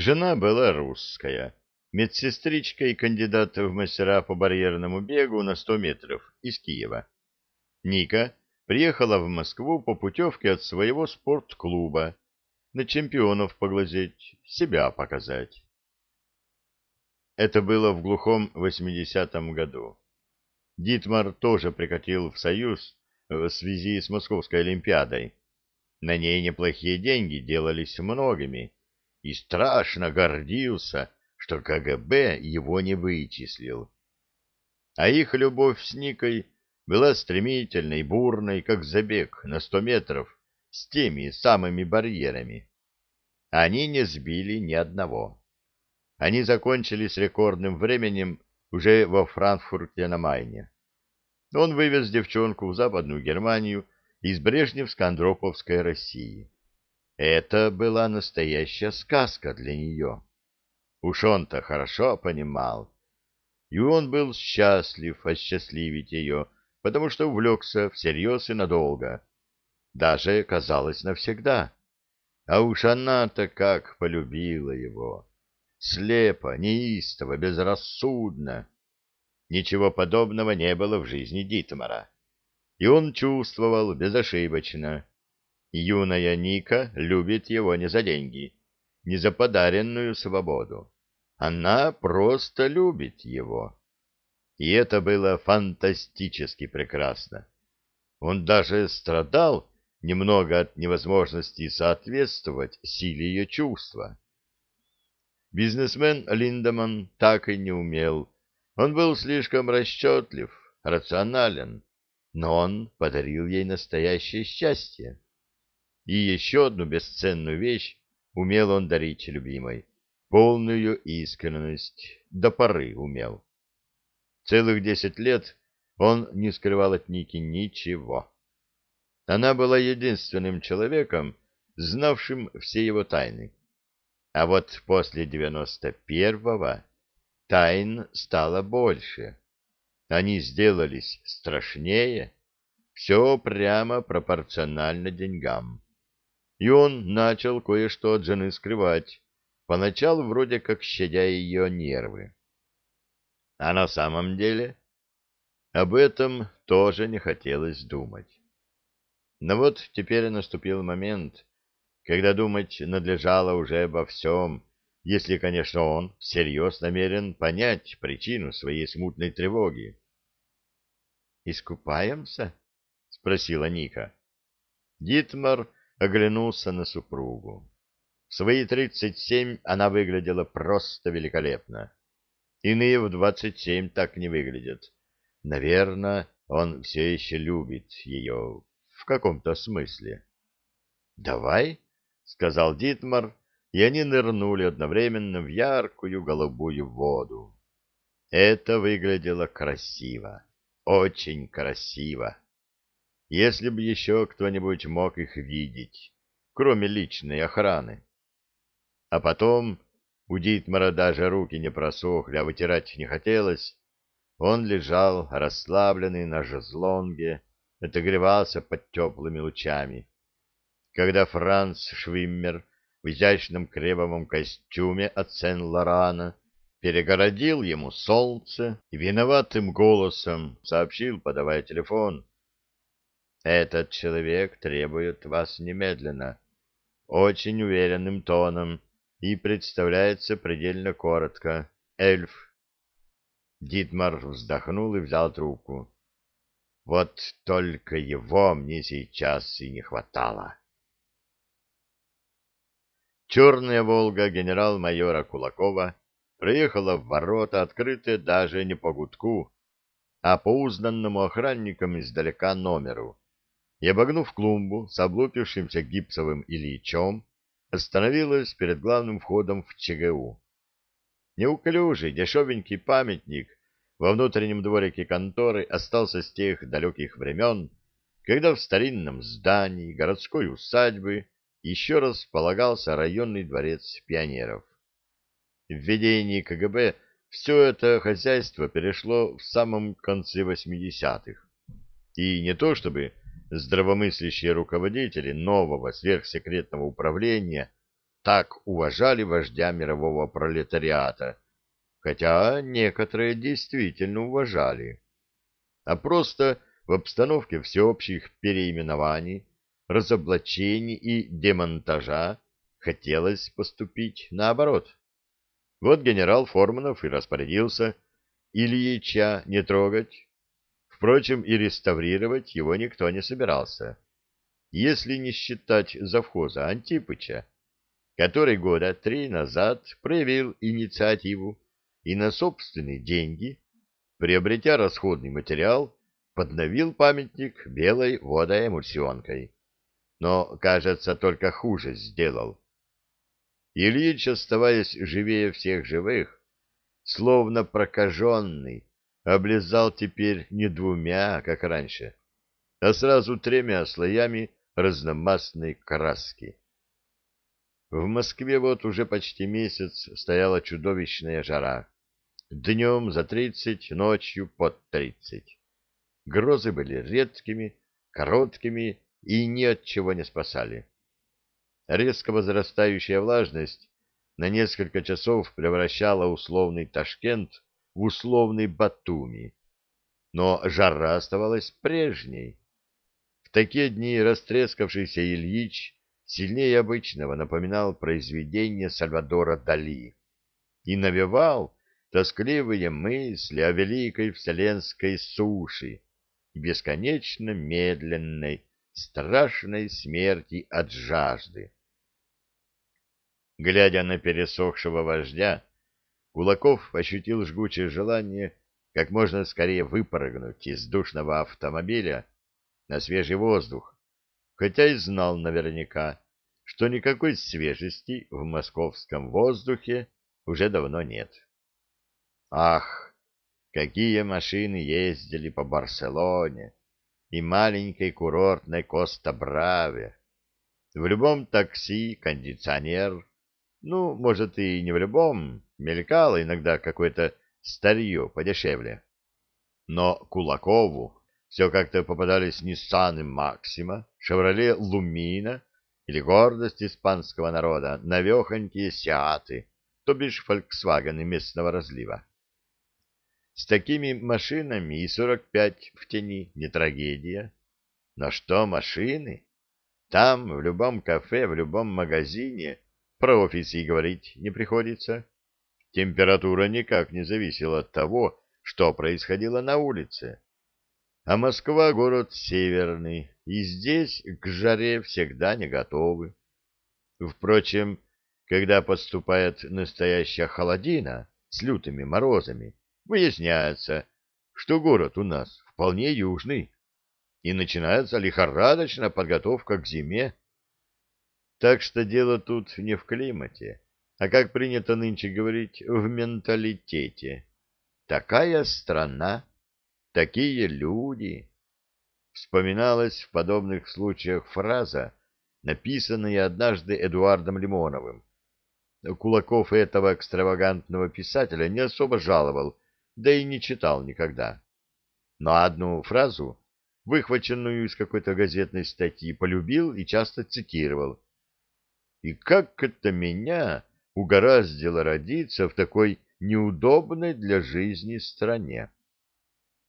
Жена была русская, медсестричка и кандидат в мастера по барьерному бегу на 100 метров из Киева. Ника приехала в Москву по путевке от своего спортклуба на чемпионов поглазеть, себя показать. Это было в глухом 80-м году. Дитмар тоже прикатил в Союз в связи с Московской Олимпиадой. На ней неплохие деньги делались многими, и страшно гордился, что КГБ его не вычислил. А их любовь с Никой была стремительной, бурной, как забег на сто метров с теми самыми барьерами. Они не сбили ни одного. Они закончили с рекордным временем уже во Франкфурте на Майне. Он вывез девчонку в Западную Германию из Брежневско-Андроповской России. Это была настоящая сказка для нее. Уж он-то хорошо понимал. И он был счастлив осчастливить ее, потому что увлекся всерьез и надолго. Даже, казалось, навсегда. А уж она-то как полюбила его. Слепо, неистово, безрассудно. Ничего подобного не было в жизни Дитмара. И он чувствовал безошибочно. Юная Ника любит его не за деньги, не за подаренную свободу. Она просто любит его. И это было фантастически прекрасно. Он даже страдал немного от невозможности соответствовать силе ее чувства. Бизнесмен Линдеман так и не умел он был слишком расчетлив, рационален, но он подарил ей настоящее счастье. И еще одну бесценную вещь умел он дарить любимой — полную искренность, до поры умел. Целых десять лет он не скрывал от Ники ничего. Она была единственным человеком, знавшим все его тайны. А вот после девяносто первого тайн стало больше. Они сделались страшнее, все прямо пропорционально деньгам. И он начал кое-что от жены скрывать, поначалу вроде как щадя ее нервы. А на самом деле об этом тоже не хотелось думать. Но вот теперь наступил момент, когда думать надлежало уже обо всем, если, конечно, он всерьез намерен понять причину своей смутной тревоги. «Искупаемся?» — спросила Ника. Дитмар оглянулся на супругу. В свои тридцать семь она выглядела просто великолепно. Иные в двадцать семь так не выглядят. Наверное, он все еще любит ее в каком-то смысле. «Давай», — сказал Дитмар, и они нырнули одновременно в яркую голубую воду. Это выглядело красиво, очень красиво. Если бы еще кто-нибудь мог их видеть, кроме личной охраны. А потом у Дитмара даже руки не просохли, а вытирать не хотелось. Он лежал расслабленный на жезлонге, отогревался под теплыми лучами. Когда Франц Швиммер в изящном кремовом костюме от Сен-Лорана, перегородил ему солнце и виноватым голосом сообщил, подавая телефон. «Этот человек требует вас немедленно, очень уверенным тоном и представляется предельно коротко. Эльф». Дитмар вздохнул и взял трубку. «Вот только его мне сейчас и не хватало». Черная «Волга» генерал-майора Кулакова проехала в ворота, открытые даже не по гудку, а по узнанному охранникам издалека номеру, и, обогнув клумбу с облупившимся гипсовым Ильичом, остановилась перед главным входом в ЧГУ. Неуклюжий, дешевенький памятник во внутреннем дворике конторы остался с тех далеких времен, когда в старинном здании городской усадьбы еще раз полагался районный дворец пионеров. В ведении КГБ все это хозяйство перешло в самом конце 80-х. И не то чтобы здравомыслящие руководители нового сверхсекретного управления так уважали вождя мирового пролетариата, хотя некоторые действительно уважали, а просто в обстановке всеобщих переименований, разоблачений и демонтажа хотелось поступить наоборот. Вот генерал Форманов и распорядился Ильича не трогать. Впрочем, и реставрировать его никто не собирался, если не считать завхоза Антипыча, который года три назад проявил инициативу и на собственные деньги, приобретя расходный материал, подновил памятник белой водоэмульсионкой. Но, кажется, только хуже сделал. Ильич, оставаясь живее всех живых, словно прокаженный, облизал теперь не двумя, как раньше, а сразу тремя слоями разномастной краски. В Москве вот уже почти месяц стояла чудовищная жара. Днем за тридцать, ночью под тридцать. Грозы были редкими, короткими и ни от чего не спасали. Резко возрастающая влажность на несколько часов превращала условный Ташкент в условный Батуми. Но жара оставалась прежней. В такие дни растрескавшийся Ильич сильнее обычного напоминал произведение Сальвадора Дали и навевал тоскливые мысли о великой вселенской суши и бесконечно медленной, страшной смерти от жажды. Глядя на пересохшего вождя, Кулаков ощутил жгучее желание как можно скорее выпрыгнуть из душного автомобиля на свежий воздух, хотя и знал наверняка, что никакой свежести в московском воздухе уже давно нет. Ах, какие машины ездили по Барселоне и маленькой курортной Коста-Браве! В любом такси кондиционер, ну, может, и не в любом, мелькало иногда какое-то старье подешевле. Но Кулакову все как-то попадались Ниссаны Максима, Шевроле Лумина или гордость испанского народа, навехонькие Сиаты, то бишь Фольксвагены местного разлива. С такими машинами и сорок пять в тени не трагедия. Но что машины? Там, в любом кафе, в любом магазине про офисы говорить не приходится. Температура никак не зависела от того, что происходило на улице. А Москва — город северный, и здесь к жаре всегда не готовы. Впрочем, когда подступает настоящая холодина с лютыми морозами, выясняется, что город у нас вполне южный, и начинается лихорадочная подготовка к зиме. Так что дело тут не в климате, а, как принято нынче говорить, в менталитете. Такая страна, такие люди. Вспоминалась в подобных случаях фраза, написанная однажды Эдуардом Лимоновым. Кулаков этого экстравагантного писателя не особо жаловал, да и не читал никогда. Но одну фразу, выхваченную из какой-то газетной статьи, полюбил и часто цитировал. И как это меня угораздило родиться в такой неудобной для жизни стране?